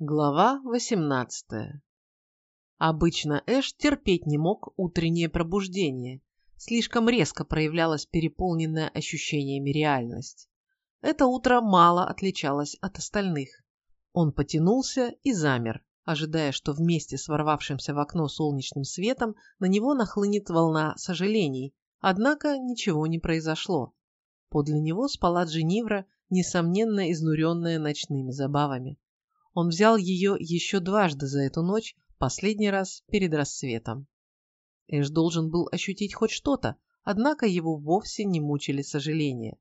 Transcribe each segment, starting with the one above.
Глава 18 Обычно Эш терпеть не мог утреннее пробуждение. Слишком резко проявлялась переполненная ощущениями реальность. Это утро мало отличалось от остальных. Он потянулся и замер, ожидая, что вместе с ворвавшимся в окно солнечным светом на него нахлынет волна сожалений, однако ничего не произошло. Подле него спала Дженнивра, несомненно изнуренная ночными забавами. Он взял ее еще дважды за эту ночь, последний раз перед рассветом. Эш должен был ощутить хоть что-то, однако его вовсе не мучили сожаления.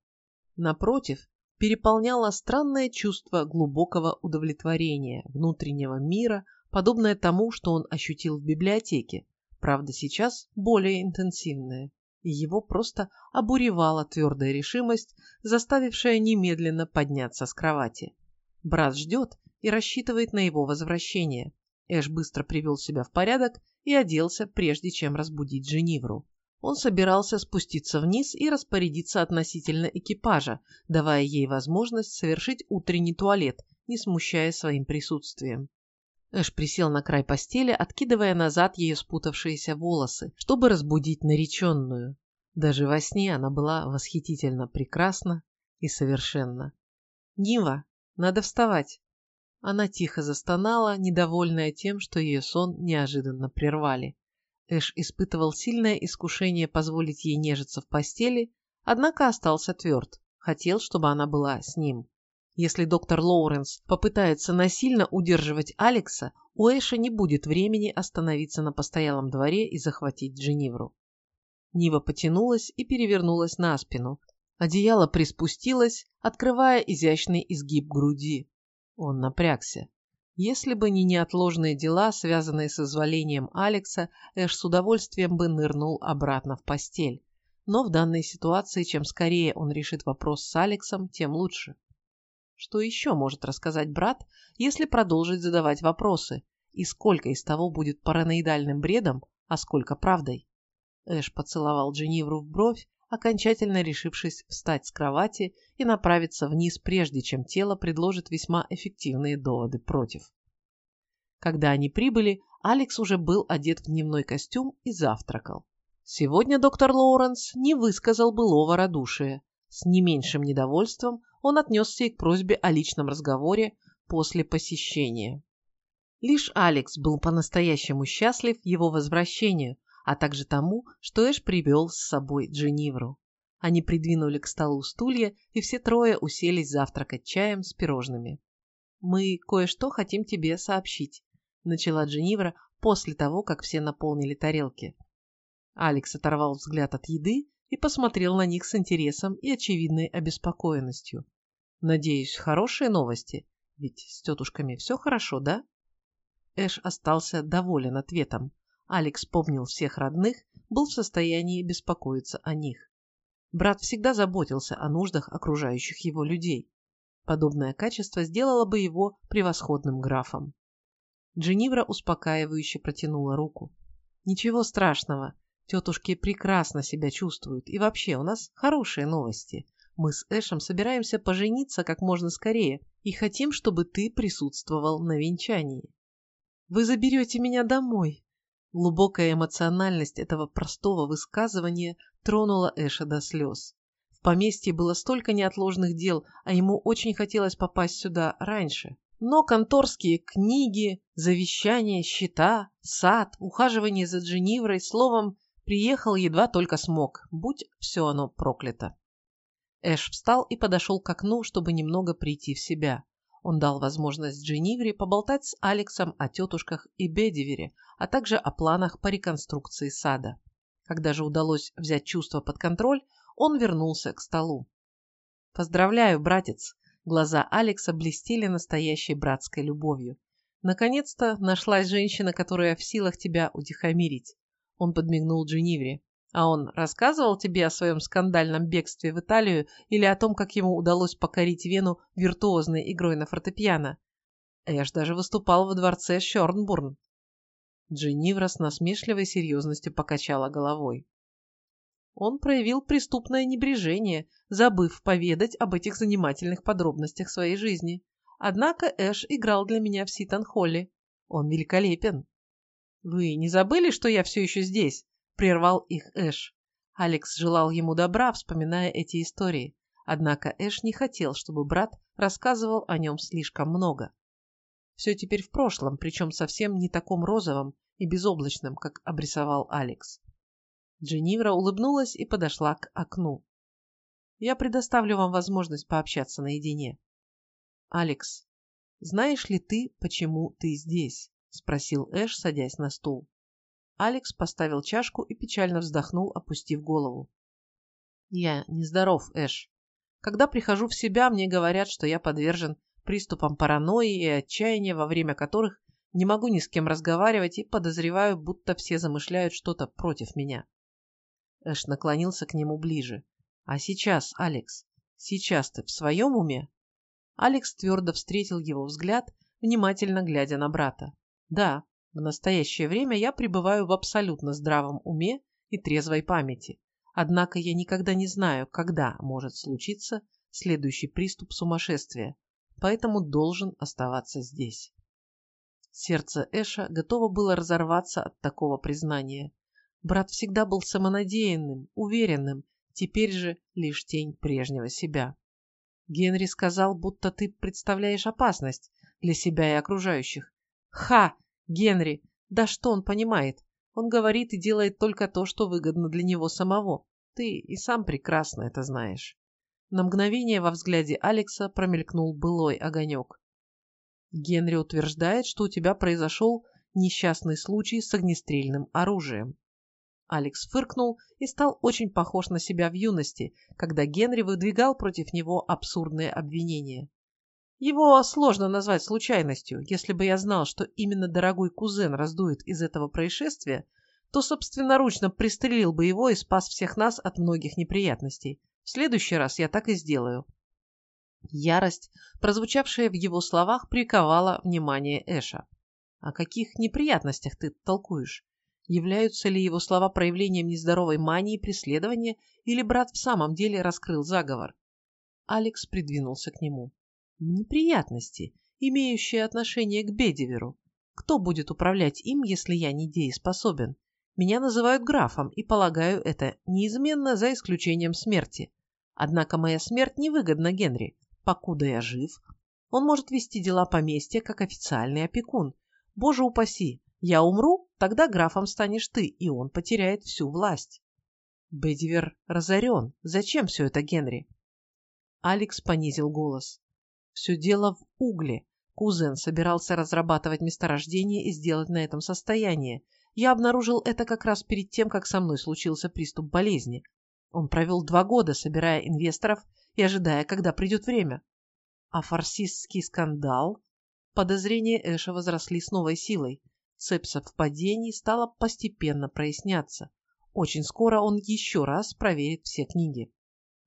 Напротив, переполняло странное чувство глубокого удовлетворения, внутреннего мира, подобное тому, что он ощутил в библиотеке, правда сейчас более интенсивное. И его просто обуревала твердая решимость, заставившая немедленно подняться с кровати. Брат ждет и рассчитывает на его возвращение. Эш быстро привел себя в порядок и оделся, прежде чем разбудить Дженнивру. Он собирался спуститься вниз и распорядиться относительно экипажа, давая ей возможность совершить утренний туалет, не смущая своим присутствием. Эш присел на край постели, откидывая назад ее спутавшиеся волосы, чтобы разбудить нареченную. Даже во сне она была восхитительно прекрасна и совершенна. «Нива, надо вставать!» Она тихо застонала, недовольная тем, что ее сон неожиданно прервали. Эш испытывал сильное искушение позволить ей нежиться в постели, однако остался тверд, хотел, чтобы она была с ним. Если доктор Лоуренс попытается насильно удерживать Алекса, у Эша не будет времени остановиться на постоялом дворе и захватить Дженнивру. Нива потянулась и перевернулась на спину. Одеяло приспустилось, открывая изящный изгиб груди. Он напрягся. Если бы не неотложные дела, связанные с изволением Алекса, Эш с удовольствием бы нырнул обратно в постель. Но в данной ситуации, чем скорее он решит вопрос с Алексом, тем лучше. Что еще может рассказать брат, если продолжить задавать вопросы? И сколько из того будет параноидальным бредом, а сколько правдой? Эш поцеловал Дженнивру в бровь, окончательно решившись встать с кровати и направиться вниз, прежде чем тело предложит весьма эффективные доводы против. Когда они прибыли, Алекс уже был одет в дневной костюм и завтракал. Сегодня доктор Лоуренс не высказал былого радушия. С не меньшим недовольством он отнесся и к просьбе о личном разговоре после посещения. Лишь Алекс был по-настоящему счастлив его возвращению, а также тому, что Эш привел с собой Дженнивру. Они придвинули к столу стулья, и все трое уселись завтракать чаем с пирожными. «Мы кое-что хотим тебе сообщить», — начала Дженнивра после того, как все наполнили тарелки. Алекс оторвал взгляд от еды и посмотрел на них с интересом и очевидной обеспокоенностью. «Надеюсь, хорошие новости? Ведь с тетушками все хорошо, да?» Эш остался доволен ответом. Алекс помнил всех родных, был в состоянии беспокоиться о них. Брат всегда заботился о нуждах окружающих его людей. Подобное качество сделало бы его превосходным графом. Дженнивра успокаивающе протянула руку. «Ничего страшного. Тетушки прекрасно себя чувствуют. И вообще, у нас хорошие новости. Мы с Эшем собираемся пожениться как можно скорее и хотим, чтобы ты присутствовал на венчании. Вы заберете меня домой, Глубокая эмоциональность этого простого высказывания тронула Эша до слез. В поместье было столько неотложных дел, а ему очень хотелось попасть сюда раньше. Но конторские книги, завещания, счета, сад, ухаживание за Дженниврой, словом, приехал едва только смог, будь все оно проклято. Эш встал и подошел к окну, чтобы немного прийти в себя. Он дал возможность Дженнивре поболтать с Алексом о тетушках и Бедивере, а также о планах по реконструкции сада. Когда же удалось взять чувство под контроль, он вернулся к столу. «Поздравляю, братец!» Глаза Алекса блестели настоящей братской любовью. «Наконец-то нашлась женщина, которая в силах тебя утихомирить!» Он подмигнул Дженнивре. А он рассказывал тебе о своем скандальном бегстве в Италию или о том, как ему удалось покорить Вену виртуозной игрой на фортепиано? Эш даже выступал во дворце Шорнбурн. Дженнивра с насмешливой серьезностью покачала головой. Он проявил преступное небрежение, забыв поведать об этих занимательных подробностях своей жизни. Однако Эш играл для меня в Ситон-Холле. Он великолепен. «Вы не забыли, что я все еще здесь?» – прервал их Эш. Алекс желал ему добра, вспоминая эти истории. Однако Эш не хотел, чтобы брат рассказывал о нем слишком много. Все теперь в прошлом, причем совсем не таком розовом и безоблачном, как обрисовал Алекс. Дженнивра улыбнулась и подошла к окну. «Я предоставлю вам возможность пообщаться наедине». «Алекс, знаешь ли ты, почему ты здесь?» – спросил Эш, садясь на стул. Алекс поставил чашку и печально вздохнул, опустив голову. «Я нездоров, Эш. Когда прихожу в себя, мне говорят, что я подвержен приступам паранойи и отчаяния, во время которых не могу ни с кем разговаривать и подозреваю, будто все замышляют что-то против меня». Эш наклонился к нему ближе. «А сейчас, Алекс, сейчас ты в своем уме?» Алекс твердо встретил его взгляд, внимательно глядя на брата. «Да, в настоящее время я пребываю в абсолютно здравом уме и трезвой памяти. Однако я никогда не знаю, когда может случиться следующий приступ сумасшествия, поэтому должен оставаться здесь. Сердце Эша готово было разорваться от такого признания. Брат всегда был самонадеянным, уверенным, теперь же лишь тень прежнего себя. Генри сказал, будто ты представляешь опасность для себя и окружающих. Ха! Генри, да что он понимает? Он говорит и делает только то, что выгодно для него самого. Ты и сам прекрасно это знаешь. На мгновение во взгляде Алекса промелькнул былой огонек. Генри утверждает, что у тебя произошел несчастный случай с огнестрельным оружием. Алекс фыркнул и стал очень похож на себя в юности, когда Генри выдвигал против него абсурдные обвинения. Его сложно назвать случайностью. Если бы я знал, что именно дорогой кузен раздует из этого происшествия, то собственноручно пристрелил бы его и спас всех нас от многих неприятностей. В следующий раз я так и сделаю. Ярость, прозвучавшая в его словах, приковала внимание Эша. О каких неприятностях ты толкуешь? Являются ли его слова проявлением нездоровой мании преследования, или брат в самом деле раскрыл заговор? Алекс придвинулся к нему неприятности, имеющие отношение к Бедиверу. Кто будет управлять им, если я недееспособен? Меня называют графом, и полагаю, это неизменно за исключением смерти. Однако моя смерть невыгодна Генри. Покуда я жив, он может вести дела поместья как официальный опекун. Боже упаси, я умру, тогда графом станешь ты, и он потеряет всю власть. Бедивер разорен. Зачем все это Генри? Алекс понизил голос. Все дело в угле. Кузен собирался разрабатывать месторождение и сделать на этом состояние. Я обнаружил это как раз перед тем, как со мной случился приступ болезни. Он провел два года, собирая инвесторов и ожидая, когда придет время. А фарсистский скандал? Подозрения Эша возросли с новой силой. Цепь совпадений стала постепенно проясняться. Очень скоро он еще раз проверит все книги.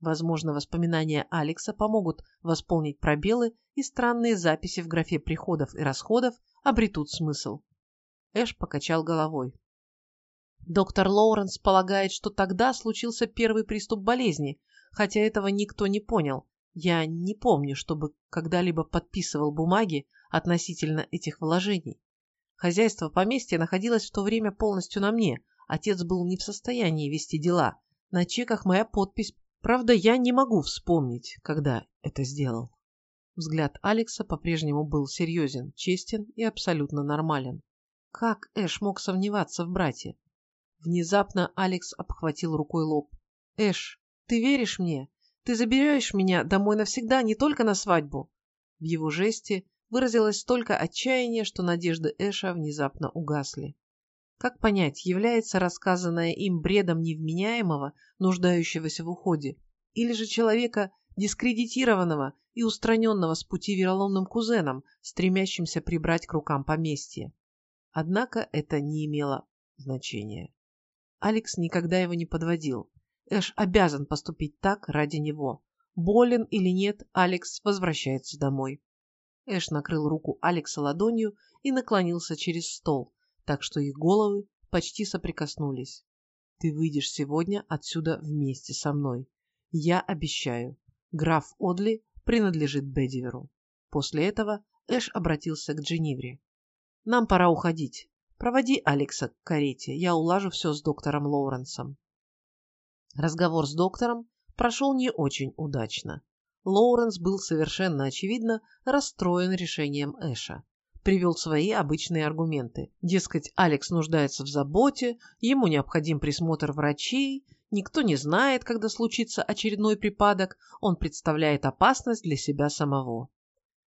Возможно, воспоминания Алекса помогут восполнить пробелы, и странные записи в графе приходов и расходов обретут смысл. Эш покачал головой. Доктор Лоуренс полагает, что тогда случился первый приступ болезни, хотя этого никто не понял. Я не помню, чтобы когда-либо подписывал бумаги относительно этих вложений. Хозяйство поместья находилось в то время полностью на мне. Отец был не в состоянии вести дела. На чеках моя подпись Правда, я не могу вспомнить, когда это сделал. Взгляд Алекса по-прежнему был серьезен, честен и абсолютно нормален. Как Эш мог сомневаться в брате? Внезапно Алекс обхватил рукой лоб. «Эш, ты веришь мне? Ты заберешь меня домой навсегда, не только на свадьбу?» В его жесте выразилось столько отчаяния, что надежды Эша внезапно угасли. Как понять, является рассказанное им бредом невменяемого, нуждающегося в уходе, или же человека, дискредитированного и устраненного с пути вероломным кузеном, стремящимся прибрать к рукам поместье? Однако это не имело значения. Алекс никогда его не подводил. Эш обязан поступить так ради него. Болен или нет, Алекс возвращается домой. Эш накрыл руку Алекса ладонью и наклонился через стол, так что их головы почти соприкоснулись. Ты выйдешь сегодня отсюда вместе со мной. Я обещаю. Граф Одли принадлежит Бедиверу. После этого Эш обратился к Дженнивре. «Нам пора уходить. Проводи Алекса к карете, я улажу все с доктором Лоуренсом». Разговор с доктором прошел не очень удачно. Лоуренс был совершенно очевидно расстроен решением Эша. Привел свои обычные аргументы. Дескать, Алекс нуждается в заботе, ему необходим присмотр врачей, никто не знает, когда случится очередной припадок, он представляет опасность для себя самого.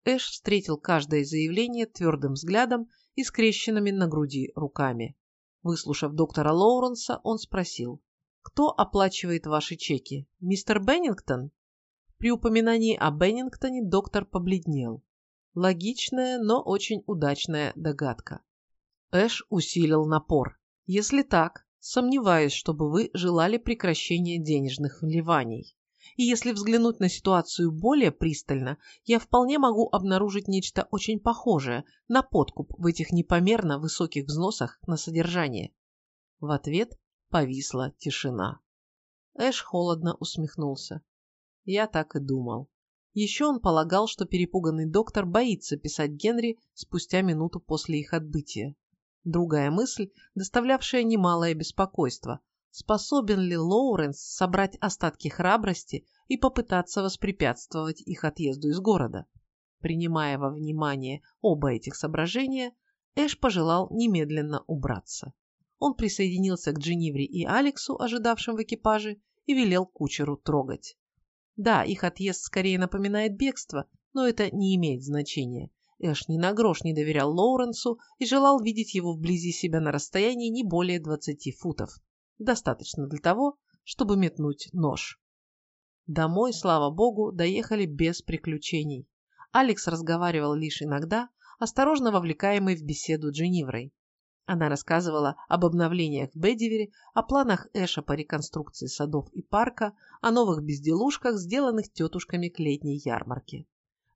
Эш встретил каждое заявление твердым взглядом и скрещенными на груди руками. Выслушав доктора Лоуренса, он спросил, «Кто оплачивает ваши чеки? Мистер Беннингтон?» При упоминании о Беннингтоне доктор побледнел. Логичная, но очень удачная догадка. Эш усилил напор. «Если так, сомневаюсь, чтобы вы желали прекращения денежных вливаний. И если взглянуть на ситуацию более пристально, я вполне могу обнаружить нечто очень похожее на подкуп в этих непомерно высоких взносах на содержание. В ответ повисла тишина. Эш холодно усмехнулся. Я так и думал. Еще он полагал, что перепуганный доктор боится писать Генри спустя минуту после их отбытия. Другая мысль, доставлявшая немалое беспокойство, Способен ли Лоуренс собрать остатки храбрости и попытаться воспрепятствовать их отъезду из города? Принимая во внимание оба этих соображения, Эш пожелал немедленно убраться. Он присоединился к Дженнивре и Алексу, ожидавшим в экипаже, и велел кучеру трогать. Да, их отъезд скорее напоминает бегство, но это не имеет значения. Эш ни на грош не доверял Лоуренсу и желал видеть его вблизи себя на расстоянии не более 20 футов достаточно для того, чтобы метнуть нож. Домой, слава богу, доехали без приключений. Алекс разговаривал лишь иногда, осторожно вовлекаемый в беседу Дженниврой. Она рассказывала об обновлениях в Бедивере, о планах Эша по реконструкции садов и парка, о новых безделушках, сделанных тетушками к летней ярмарке.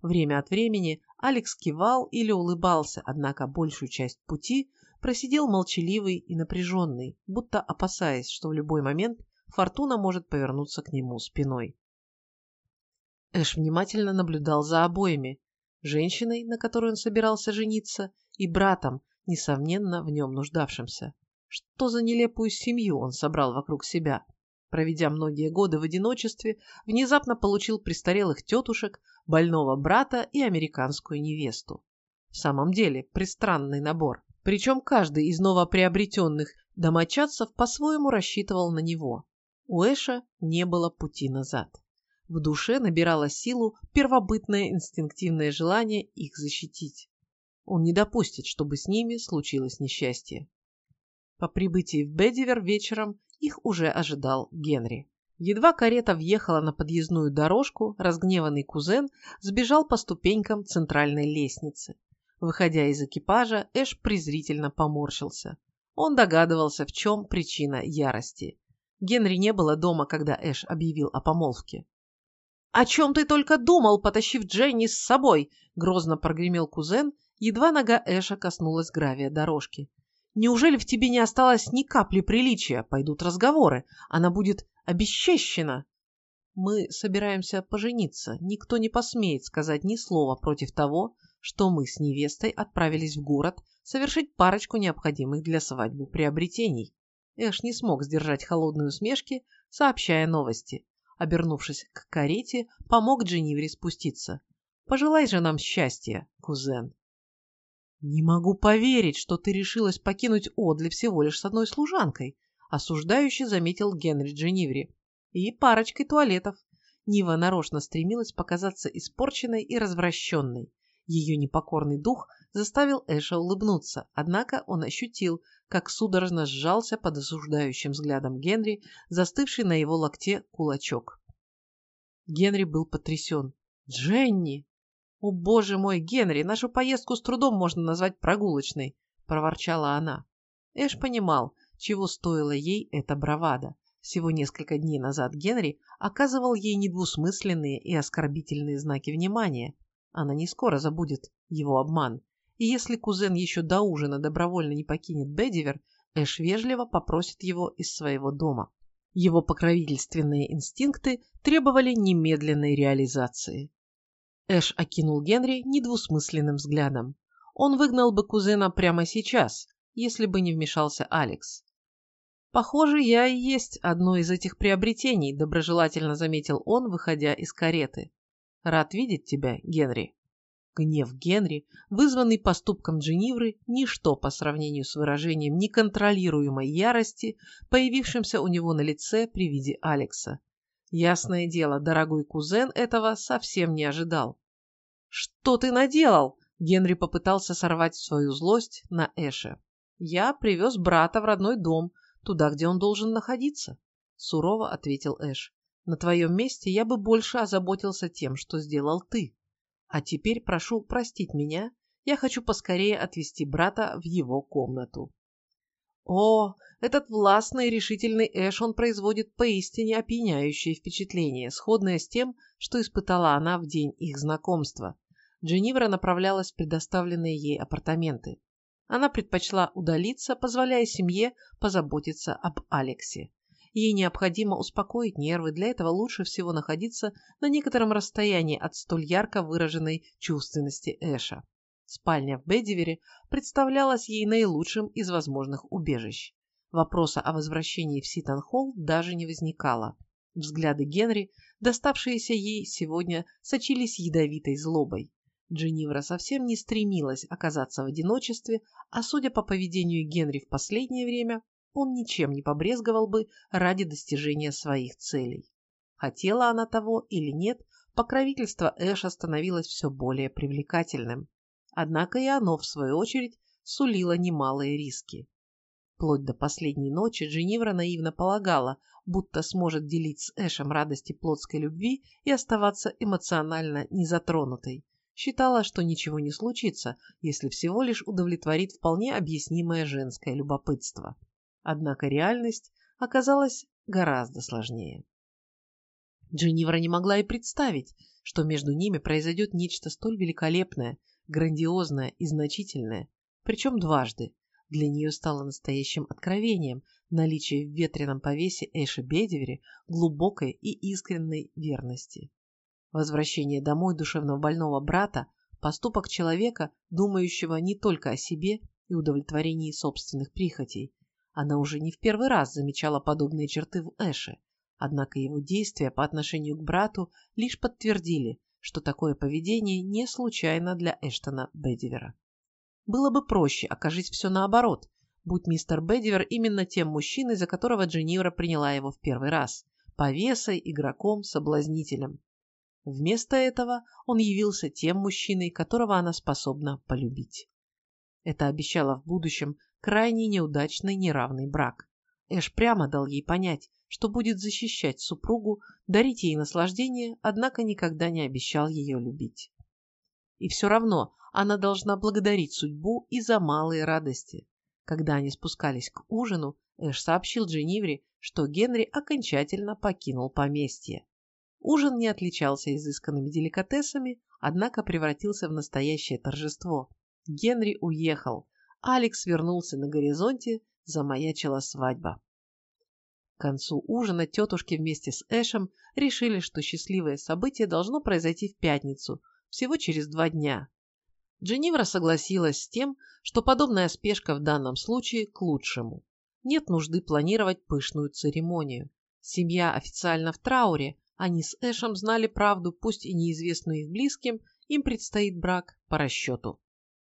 Время от времени Алекс кивал или улыбался, однако большую часть пути просидел молчаливый и напряженный, будто опасаясь, что в любой момент фортуна может повернуться к нему спиной. Эш внимательно наблюдал за обоими, женщиной, на которой он собирался жениться, и братом, несомненно, в нем нуждавшимся. Что за нелепую семью он собрал вокруг себя? Проведя многие годы в одиночестве, внезапно получил престарелых тетушек, больного брата и американскую невесту. В самом деле, пристранный набор. Причем каждый из новоприобретенных домочадцев по-своему рассчитывал на него. У Эша не было пути назад. В душе набирало силу первобытное инстинктивное желание их защитить. Он не допустит, чтобы с ними случилось несчастье. По прибытии в Бедивер вечером их уже ожидал Генри. Едва карета въехала на подъездную дорожку, разгневанный кузен сбежал по ступенькам центральной лестницы. Выходя из экипажа, Эш презрительно поморщился. Он догадывался, в чем причина ярости. Генри не было дома, когда Эш объявил о помолвке. «О чем ты только думал, потащив Дженни с собой?» – грозно прогремел кузен, едва нога Эша коснулась гравия дорожки. «Неужели в тебе не осталось ни капли приличия? Пойдут разговоры. Она будет обесчещена». «Мы собираемся пожениться. Никто не посмеет сказать ни слова против того, что мы с невестой отправились в город совершить парочку необходимых для свадьбы приобретений. Эш не смог сдержать холодной усмешки, сообщая новости. Обернувшись к карете, помог Дженнивре спуститься. «Пожелай же нам счастья, кузен». «Не могу поверить, что ты решилась покинуть Одли всего лишь с одной служанкой», осуждающий заметил Генри Дженниври. «И парочкой туалетов». Нива нарочно стремилась показаться испорченной и развращенной. Ее непокорный дух заставил Эша улыбнуться, однако он ощутил, как судорожно сжался под осуждающим взглядом Генри, застывший на его локте кулачок. Генри был потрясен. «Дженни!» «О, боже мой, Генри, нашу поездку с трудом можно назвать прогулочной!» – проворчала она. Эш понимал, чего стоила ей эта бравада. Всего несколько дней назад Генри оказывал ей недвусмысленные и оскорбительные знаки внимания, она не скоро забудет его обман. И если кузен еще до ужина добровольно не покинет Бедивер, Эш вежливо попросит его из своего дома. Его покровительственные инстинкты требовали немедленной реализации. Эш окинул Генри недвусмысленным взглядом. Он выгнал бы кузена прямо сейчас, если бы не вмешался Алекс. «Похоже, я и есть одно из этих приобретений», – доброжелательно заметил он, выходя из кареты. «Рад видеть тебя, Генри». Гнев Генри, вызванный поступком Дженнивры, ничто по сравнению с выражением неконтролируемой ярости, появившимся у него на лице при виде Алекса. Ясное дело, дорогой кузен этого совсем не ожидал. «Что ты наделал?» Генри попытался сорвать свою злость на Эше. «Я привез брата в родной дом, туда, где он должен находиться», – сурово ответил Эш. «На твоем месте я бы больше озаботился тем, что сделал ты. А теперь прошу простить меня, я хочу поскорее отвезти брата в его комнату». О, этот властный и решительный Эш, он производит поистине опьяняющее впечатление, сходное с тем, что испытала она в день их знакомства. Дженнивра направлялась в предоставленные ей апартаменты. Она предпочла удалиться, позволяя семье позаботиться об Алексе. Ей необходимо успокоить нервы, для этого лучше всего находиться на некотором расстоянии от столь ярко выраженной чувственности Эша. Спальня в Бедивере представлялась ей наилучшим из возможных убежищ. Вопроса о возвращении в Ситон-Холл даже не возникало. Взгляды Генри, доставшиеся ей сегодня, сочились ядовитой злобой. Дженнивра совсем не стремилась оказаться в одиночестве, а судя по поведению Генри в последнее время, он ничем не побрезговал бы ради достижения своих целей. Хотела она того или нет, покровительство Эша становилось все более привлекательным. Однако и оно, в свою очередь, сулило немалые риски. Вплоть до последней ночи Дженнивра наивно полагала, будто сможет делить с Эшем радости плотской любви и оставаться эмоционально незатронутой. Считала, что ничего не случится, если всего лишь удовлетворит вполне объяснимое женское любопытство. Однако реальность оказалась гораздо сложнее. Дженнивра не могла и представить, что между ними произойдет нечто столь великолепное, грандиозное и значительное, причем дважды. Для нее стало настоящим откровением наличие в ветреном повесе Эша Бедивери глубокой и искренней верности. Возвращение домой душевно больного брата – поступок человека, думающего не только о себе и удовлетворении собственных прихотей. Она уже не в первый раз замечала подобные черты в Эше, однако его действия по отношению к брату лишь подтвердили, что такое поведение не случайно для Эштона Бедивера. Было бы проще, окажись все наоборот, будь мистер Бедивер именно тем мужчиной, за которого Дженнивра приняла его в первый раз, повесой, игроком, соблазнителем. Вместо этого он явился тем мужчиной, которого она способна полюбить. Это обещало в будущем крайне неудачный неравный брак. Эш прямо дал ей понять, что будет защищать супругу, дарить ей наслаждение, однако никогда не обещал ее любить. И все равно она должна благодарить судьбу и за малые радости. Когда они спускались к ужину, Эш сообщил Дженнивре, что Генри окончательно покинул поместье. Ужин не отличался изысканными деликатесами, однако превратился в настоящее торжество. Генри уехал, Алекс вернулся на горизонте, замаячила свадьба. К концу ужина тетушки вместе с Эшем решили, что счастливое событие должно произойти в пятницу, всего через два дня. Дженнивра согласилась с тем, что подобная спешка в данном случае к лучшему. Нет нужды планировать пышную церемонию. Семья официально в трауре, они с Эшем знали правду, пусть и неизвестную их близким, им предстоит брак по расчету.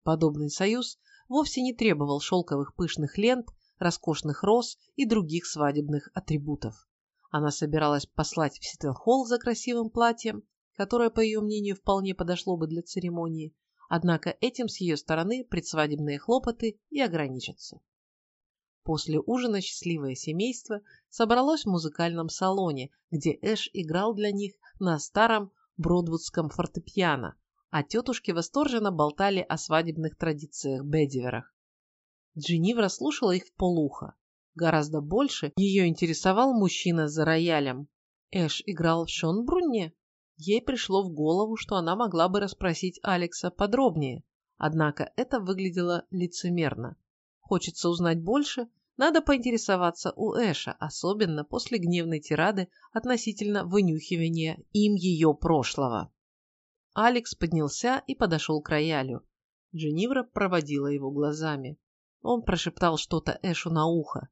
Подобный союз вовсе не требовал шелковых пышных лент, роскошных роз и других свадебных атрибутов. Она собиралась послать в Ситтенхолл за красивым платьем, которое, по ее мнению, вполне подошло бы для церемонии, однако этим с ее стороны предсвадебные хлопоты и ограничатся. После ужина счастливое семейство собралось в музыкальном салоне, где Эш играл для них на старом бродвудском фортепиано, а тетушки восторженно болтали о свадебных традициях Бедиверах. Дженнивра слушала их в полухо. Гораздо больше ее интересовал мужчина за роялем. Эш играл в Шонбрунне. Ей пришло в голову, что она могла бы расспросить Алекса подробнее, однако это выглядело лицемерно. Хочется узнать больше, надо поинтересоваться у Эша, особенно после гневной тирады относительно вынюхивания им ее прошлого. Алекс поднялся и подошел к роялю. Дженнивра проводила его глазами. Он прошептал что-то Эшу на ухо.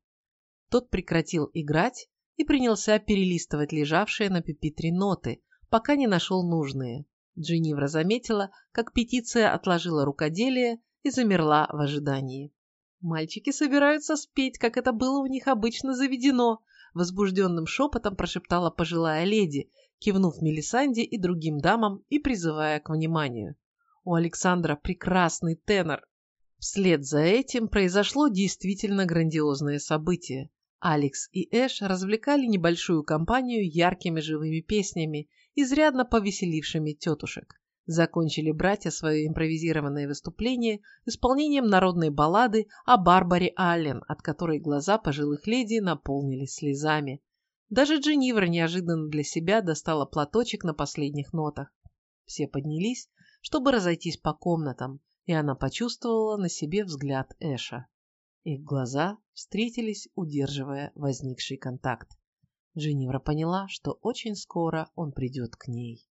Тот прекратил играть и принялся перелистывать лежавшие на пепитре ноты, пока не нашел нужные. Дженнивра заметила, как петиция отложила рукоделие и замерла в ожидании. «Мальчики собираются спеть, как это было у них обычно заведено», возбужденным шепотом прошептала пожилая леди, кивнув Мелисанде и другим дамам и призывая к вниманию. У Александра прекрасный тенор. Вслед за этим произошло действительно грандиозное событие. Алекс и Эш развлекали небольшую компанию яркими живыми песнями, изрядно повеселившими тетушек. Закончили братья свое импровизированное выступление исполнением народной баллады о Барбаре Аллен, от которой глаза пожилых леди наполнились слезами. Даже Дженнивра неожиданно для себя достала платочек на последних нотах. Все поднялись, чтобы разойтись по комнатам, и она почувствовала на себе взгляд Эша. Их глаза встретились, удерживая возникший контакт. Дженнивра поняла, что очень скоро он придет к ней.